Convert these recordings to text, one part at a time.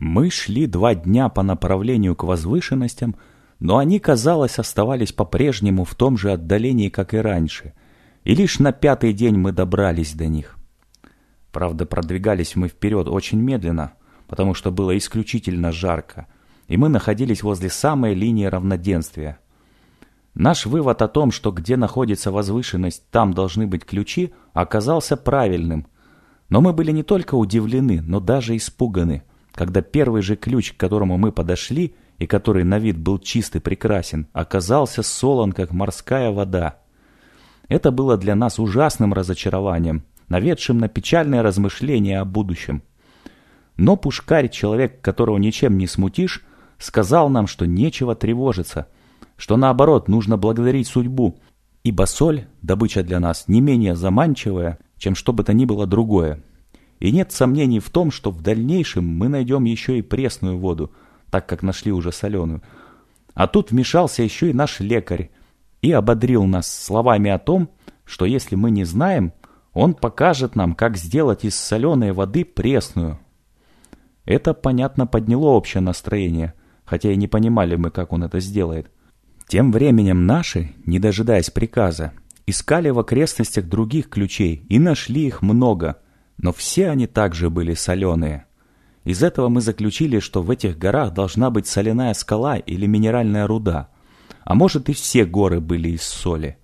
Мы шли два дня по направлению к возвышенностям, но они, казалось, оставались по-прежнему в том же отдалении, как и раньше, и лишь на пятый день мы добрались до них. Правда, продвигались мы вперед очень медленно, потому что было исключительно жарко, и мы находились возле самой линии равноденствия. Наш вывод о том, что где находится возвышенность, там должны быть ключи, оказался правильным. Но мы были не только удивлены, но даже испуганы – когда первый же ключ, к которому мы подошли, и который на вид был чист и прекрасен, оказался солон, как морская вода. Это было для нас ужасным разочарованием, наведшим на печальное размышление о будущем. Но Пушкарь, человек, которого ничем не смутишь, сказал нам, что нечего тревожиться, что наоборот нужно благодарить судьбу, ибо соль – добыча для нас не менее заманчивая, чем что бы то ни было другое. И нет сомнений в том, что в дальнейшем мы найдем еще и пресную воду, так как нашли уже соленую. А тут вмешался еще и наш лекарь и ободрил нас словами о том, что если мы не знаем, он покажет нам, как сделать из соленой воды пресную. Это, понятно, подняло общее настроение, хотя и не понимали мы, как он это сделает. Тем временем наши, не дожидаясь приказа, искали в окрестностях других ключей и нашли их много – но все они также были соленые. Из этого мы заключили, что в этих горах должна быть соляная скала или минеральная руда, а может и все горы были из соли.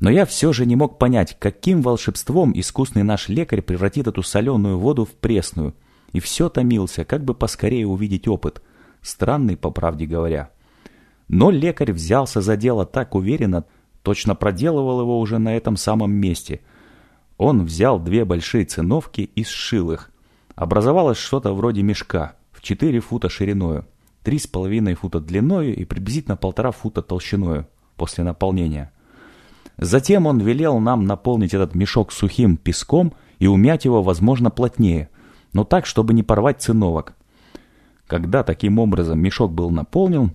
Но я все же не мог понять, каким волшебством искусный наш лекарь превратит эту соленую воду в пресную, и все томился, как бы поскорее увидеть опыт, странный, по правде говоря. Но лекарь взялся за дело так уверенно, точно проделывал его уже на этом самом месте – он взял две большие циновки и сшил их. Образовалось что-то вроде мешка в 4 фута шириною, 3,5 фута длиною и приблизительно полтора фута толщиною после наполнения. Затем он велел нам наполнить этот мешок сухим песком и умять его, возможно, плотнее, но так, чтобы не порвать циновок. Когда таким образом мешок был наполнен,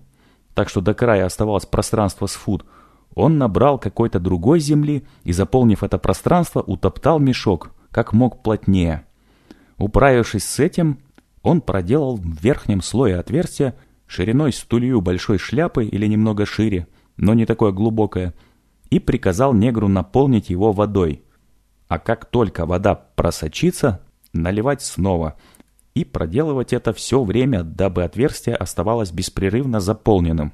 так что до края оставалось пространство с фут, он набрал какой-то другой земли и, заполнив это пространство, утоптал мешок, как мог плотнее. Управившись с этим, он проделал в верхнем слое отверстие шириной с тулью большой шляпы или немного шире, но не такое глубокое, и приказал негру наполнить его водой. А как только вода просочится, наливать снова и проделывать это все время, дабы отверстие оставалось беспрерывно заполненным.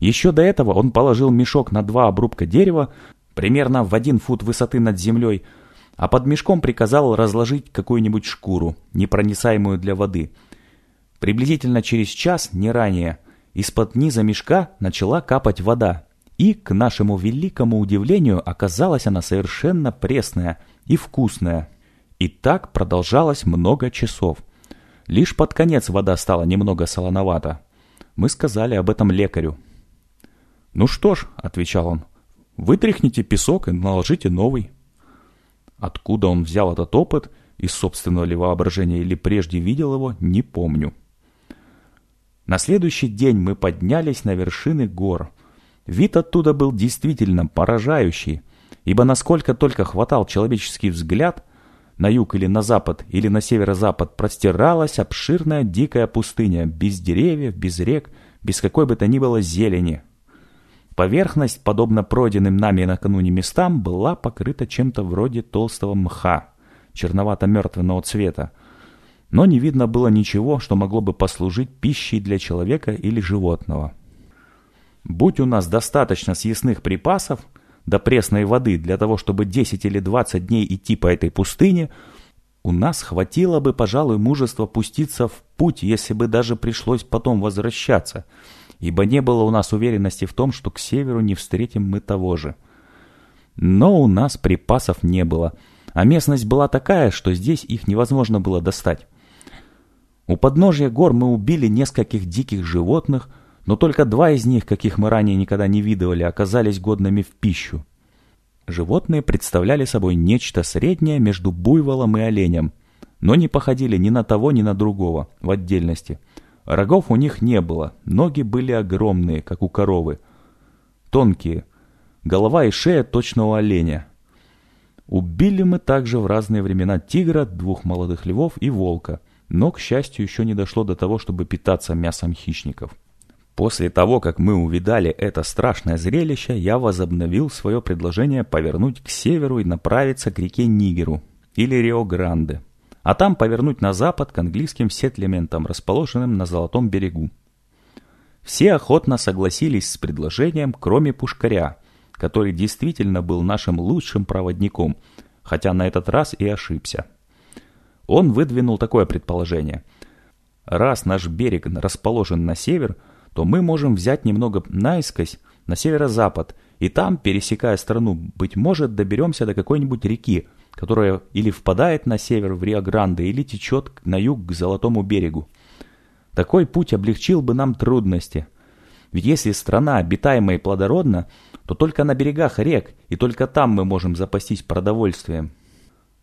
Еще до этого он положил мешок на два обрубка дерева, примерно в один фут высоты над землей, а под мешком приказал разложить какую-нибудь шкуру, непроницаемую для воды. Приблизительно через час, не ранее, из-под низа мешка начала капать вода, и, к нашему великому удивлению, оказалась она совершенно пресная и вкусная. И так продолжалось много часов. Лишь под конец вода стала немного солоновата. Мы сказали об этом лекарю. «Ну что ж», — отвечал он, — «вытряхните песок и наложите новый». Откуда он взял этот опыт, из собственного ли воображения или прежде видел его, не помню. На следующий день мы поднялись на вершины гор. Вид оттуда был действительно поражающий, ибо насколько только хватал человеческий взгляд, на юг или на запад или на северо-запад простиралась обширная дикая пустыня, без деревьев, без рек, без какой бы то ни было зелени. Поверхность, подобно пройденным нами накануне местам, была покрыта чем-то вроде толстого мха, черновато-мертвенного цвета. Но не видно было ничего, что могло бы послужить пищей для человека или животного. Будь у нас достаточно съестных припасов, до пресной воды для того, чтобы 10 или 20 дней идти по этой пустыне, у нас хватило бы, пожалуй, мужества пуститься в путь, если бы даже пришлось потом возвращаться – ибо не было у нас уверенности в том, что к северу не встретим мы того же. Но у нас припасов не было, а местность была такая, что здесь их невозможно было достать. У подножья гор мы убили нескольких диких животных, но только два из них, каких мы ранее никогда не видывали, оказались годными в пищу. Животные представляли собой нечто среднее между буйволом и оленем, но не походили ни на того, ни на другого в отдельности – Рогов у них не было, ноги были огромные, как у коровы. Тонкие, голова и шея точного оленя. Убили мы также в разные времена тигра, двух молодых львов и волка, но, к счастью, еще не дошло до того, чтобы питаться мясом хищников. После того, как мы увидали это страшное зрелище, я возобновил свое предложение повернуть к северу и направиться к реке Нигеру или Рио-Гранде, а там повернуть на запад к английским сетлементам, расположенным на Золотом берегу. Все охотно согласились с предложением, кроме Пушкаря, который действительно был нашим лучшим проводником, хотя на этот раз и ошибся. Он выдвинул такое предположение. Раз наш берег расположен на север – то мы можем взять немного наискось на северо-запад, и там, пересекая страну, быть может, доберемся до какой-нибудь реки, которая или впадает на север в Рио-Гранде, или течет на юг к Золотому берегу. Такой путь облегчил бы нам трудности. Ведь если страна обитаема и плодородна, то только на берегах рек, и только там мы можем запастись продовольствием.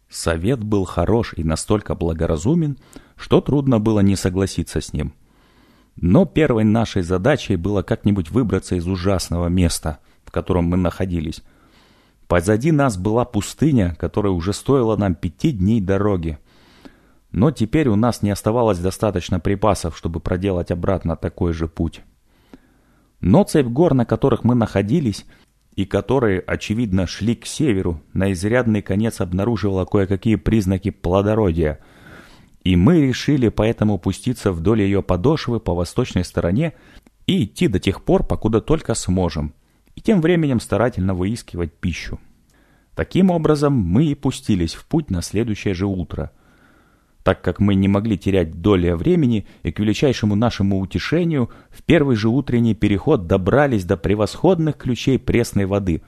Совет был хорош и настолько благоразумен, что трудно было не согласиться с ним. Но первой нашей задачей было как-нибудь выбраться из ужасного места, в котором мы находились. Позади нас была пустыня, которая уже стоила нам пяти дней дороги. Но теперь у нас не оставалось достаточно припасов, чтобы проделать обратно такой же путь. Но цепь гор, на которых мы находились, и которые, очевидно, шли к северу, на изрядный конец обнаруживала кое-какие признаки плодородия – и мы решили поэтому пуститься вдоль ее подошвы по восточной стороне и идти до тех пор, покуда только сможем, и тем временем старательно выискивать пищу. Таким образом, мы и пустились в путь на следующее же утро. Так как мы не могли терять доли времени и к величайшему нашему утешению в первый же утренний переход добрались до превосходных ключей пресной воды.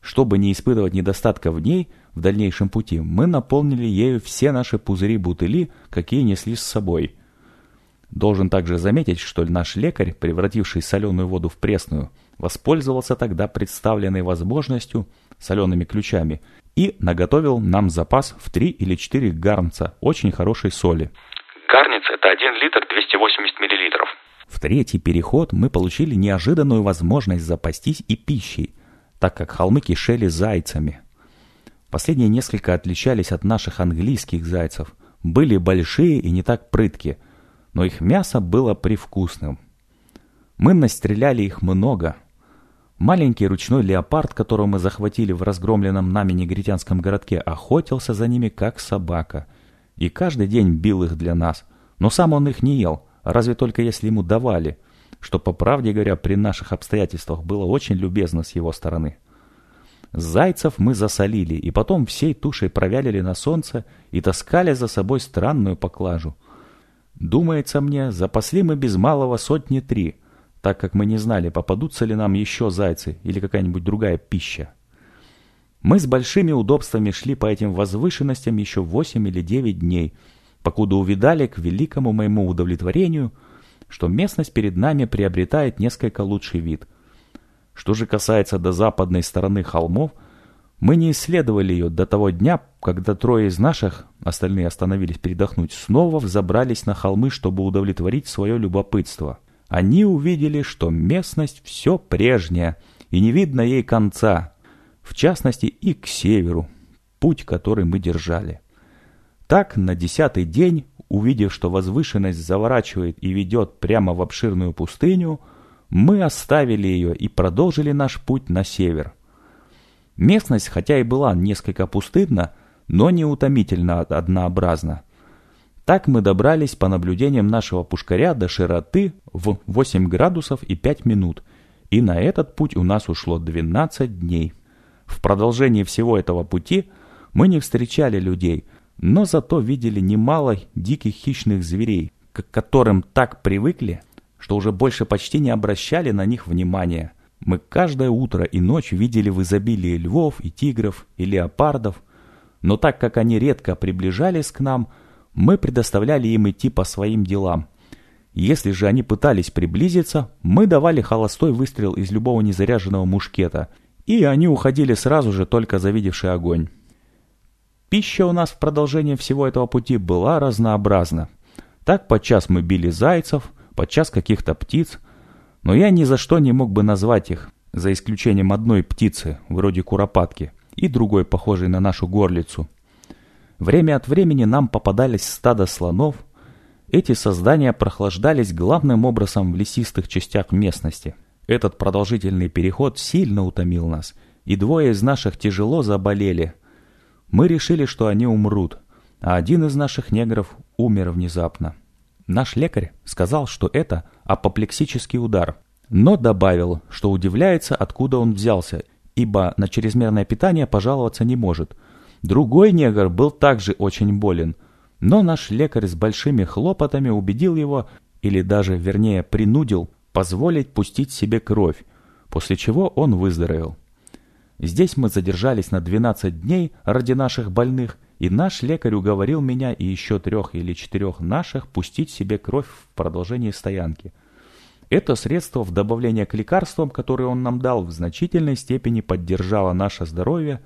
Чтобы не испытывать недостатка в ней – в дальнейшем пути, мы наполнили ею все наши пузыри-бутыли, какие несли с собой. Должен также заметить, что наш лекарь, превративший соленую воду в пресную, воспользовался тогда представленной возможностью солеными ключами и наготовил нам запас в 3 или 4 гарнца очень хорошей соли. Гарниц – это 1 литр 280 миллилитров. В третий переход мы получили неожиданную возможность запастись и пищей, так как холмы кишели зайцами. Последние несколько отличались от наших английских зайцев. Были большие и не так прытки, но их мясо было привкусным. Мы настреляли их много. Маленький ручной леопард, которого мы захватили в разгромленном нами негритянском городке, охотился за ними как собака. И каждый день бил их для нас. Но сам он их не ел, разве только если ему давали, что, по правде говоря, при наших обстоятельствах было очень любезно с его стороны. Зайцев мы засолили и потом всей тушей провялили на солнце и таскали за собой странную поклажу. Думается мне, запасли мы без малого сотни три, так как мы не знали, попадутся ли нам еще зайцы или какая-нибудь другая пища. Мы с большими удобствами шли по этим возвышенностям еще восемь или девять дней, покуда увидали к великому моему удовлетворению, что местность перед нами приобретает несколько лучший вид – что же касается до западной стороны холмов, мы не исследовали ее до того дня, когда трое из наших, остальные остановились передохнуть, снова взобрались на холмы, чтобы удовлетворить свое любопытство. Они увидели, что местность все прежняя, и не видно ей конца, в частности и к северу, путь, который мы держали. Так, на десятый день, увидев, что возвышенность заворачивает и ведет прямо в обширную пустыню, мы оставили ее и продолжили наш путь на север. Местность, хотя и была несколько пустынна, но не утомительно однообразна. Так мы добрались по наблюдениям нашего пушкаря до широты в 8 градусов и 5 минут, и на этот путь у нас ушло 12 дней. В продолжении всего этого пути мы не встречали людей, но зато видели немало диких хищных зверей, к которым так привыкли, что уже больше почти не обращали на них внимания. Мы каждое утро и ночь видели в изобилии львов и тигров и леопардов, но так как они редко приближались к нам, мы предоставляли им идти по своим делам. Если же они пытались приблизиться, мы давали холостой выстрел из любого незаряженного мушкета, и они уходили сразу же, только завидевший огонь. Пища у нас в продолжение всего этого пути была разнообразна. Так подчас мы били зайцев – подчас каких-то птиц, но я ни за что не мог бы назвать их, за исключением одной птицы, вроде куропатки, и другой, похожей на нашу горлицу. Время от времени нам попадались стадо слонов, Эти создания прохлаждались главным образом в лесистых частях местности. Этот продолжительный переход сильно утомил нас, и двое из наших тяжело заболели. Мы решили, что они умрут, а один из наших негров умер внезапно. Наш лекарь сказал, что это апоплексический удар, но добавил, что удивляется, откуда он взялся, ибо на чрезмерное питание пожаловаться не может. Другой негр был также очень болен, но наш лекарь с большими хлопотами убедил его, или даже, вернее, принудил, позволить пустить себе кровь, после чего он выздоровел. Здесь мы задержались на 12 дней ради наших больных, и наш лекарь уговорил меня и еще трех или четырех наших пустить себе кровь в продолжении стоянки – это средство в добавление к лекарствам, которые он нам дал, в значительной степени поддержало наше здоровье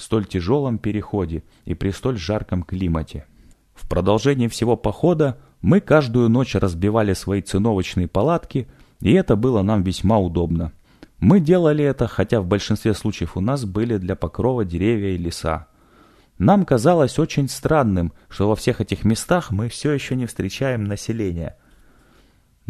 в столь тяжелом переходе и при столь жарком климате. В продолжении всего похода мы каждую ночь разбивали свои циновочные палатки, и это было нам весьма удобно. Мы делали это, хотя в большинстве случаев у нас были для покрова деревья и леса. Нам казалось очень странным, что во всех этих местах мы все еще не встречаем населения –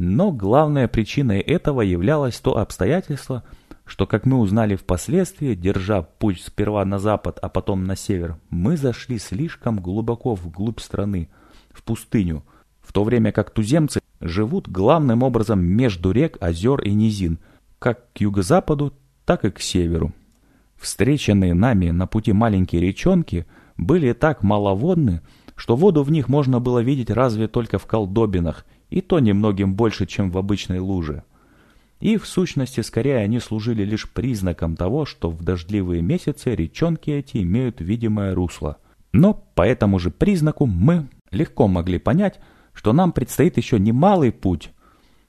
но главной причиной этого являлось то обстоятельство, что, как мы узнали впоследствии, держа путь сперва на запад, а потом на север, мы зашли слишком глубоко вглубь страны, в пустыню, в то время как туземцы живут главным образом между рек, озер и низин, как к юго-западу, так и к северу. Встреченные нами на пути маленькие речонки были так маловодны, что воду в них можно было видеть разве только в колдобинах и то немногим больше, чем в обычной луже. И в сущности, скорее, они служили лишь признаком того, что в дождливые месяцы речонки эти имеют видимое русло. Но по этому же признаку мы легко могли понять, что нам предстоит еще немалый путь.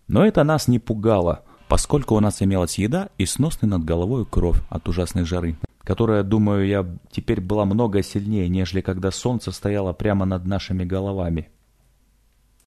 Но это нас не пугало, поскольку у нас имелась еда и сносный над головой кровь от ужасной жары, которая, думаю я, теперь была много сильнее, нежели когда солнце стояло прямо над нашими головами.